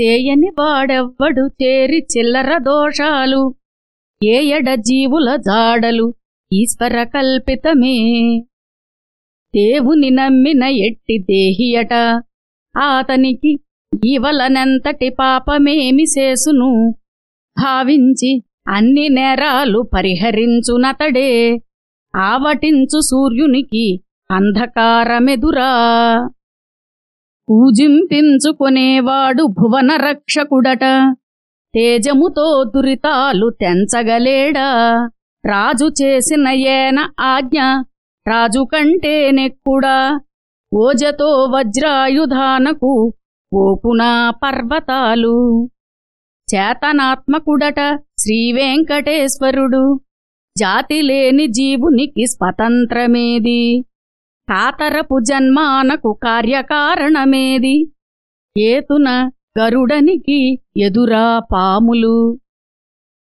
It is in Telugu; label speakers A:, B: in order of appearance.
A: చేయని వాడెవ్వడు చేరి చిల్లర దోషాలు. ఏయడ జీవుల జాడలు ఈశ్వర కల్పితమే. దేవుని నమ్మిన ఎట్టి దేహియట ఆతనికి ఈవలనెంతటి పాపమేమి చేసును. భావించి అన్ని నేరాలు పరిహరించునతడే. ఆవటించు సూర్యునికి అంధకారమెదురా. పూజింపించుకునేవాడు భువన రక్షకుడట తేజముతో దురితాలు తెంచగలేడా? రాజు చేసిన ఏన ఆజ్ఞ రాజు కంటే నెక్కుడా? ఓజతో వజ్రాయుధానకు ఓపునా పర్వతాలు. చేతనాత్మకుడట శ్రీవేంకటేశ్వరుడు. జాతిలేని జీవునికి స్వతంత్రమేది? కాతరపు జన్మానకు కార్యకారణమేది? ఏతున గరుడనికి ఎదురా పాములు.